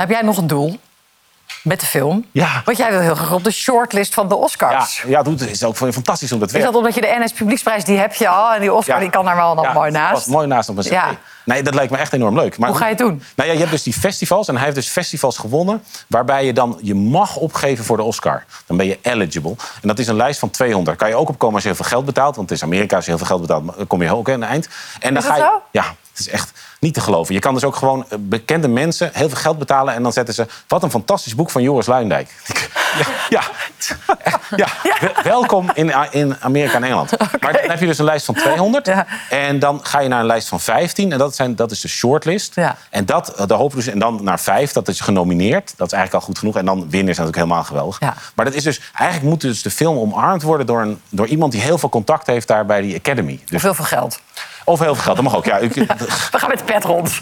heb jij nog een doel met de film? Ja. Want jij wil heel graag op de shortlist van de Ja, Oscars. ja, het is ook fantastisch hoe dat Is werkt. dat omdat je de NS Publieksprijs, die heb je al... en die Oscar Ja. die kan daar wel nog Ja, mooi dat naast? was mooi naast op een cv. Ja. Nee, dat lijkt me echt enorm leuk. Maar, Hoe ga je het doen? Nou ja, je hebt dus die festivals. En hij heeft dus festivals gewonnen. Waarbij je dan je mag opgeven voor de Oscar. Dan ben je eligible. En dat is een lijst van 200. Daar kan je ook op komen als je heel veel geld betaalt. Want het is Amerika, als je heel veel geld betaalt, kom je ook aan het eind. En dan Is ga dat je, zo? Ja, het is echt niet te geloven. Je kan dus ook gewoon eh, bekende mensen heel veel geld betalen. En dan zetten ze. Wat een fantastisch boek van Joris Luindijk. Ja, ja. ja. Wel- welkom in, in Amerika en Engeland. Maar dan heb je dus een lijst van 200. Ja. En dan ga je naar een lijst van 15. En dat, zijn, dat is de shortlist. Ja. En dat, de hopen dus, en dan naar 5, dat is genomineerd. Dat is eigenlijk al goed genoeg. En dan winnen is natuurlijk helemaal geweldig. Ja. Maar dat is dus, eigenlijk moet dus de film omarmd worden door, een, door iemand die heel veel contact heeft daar bij die Academy. Dus, Of heel veel geld. Of heel veel geld, dat mag ook. Ja, We gaan met de pet rond.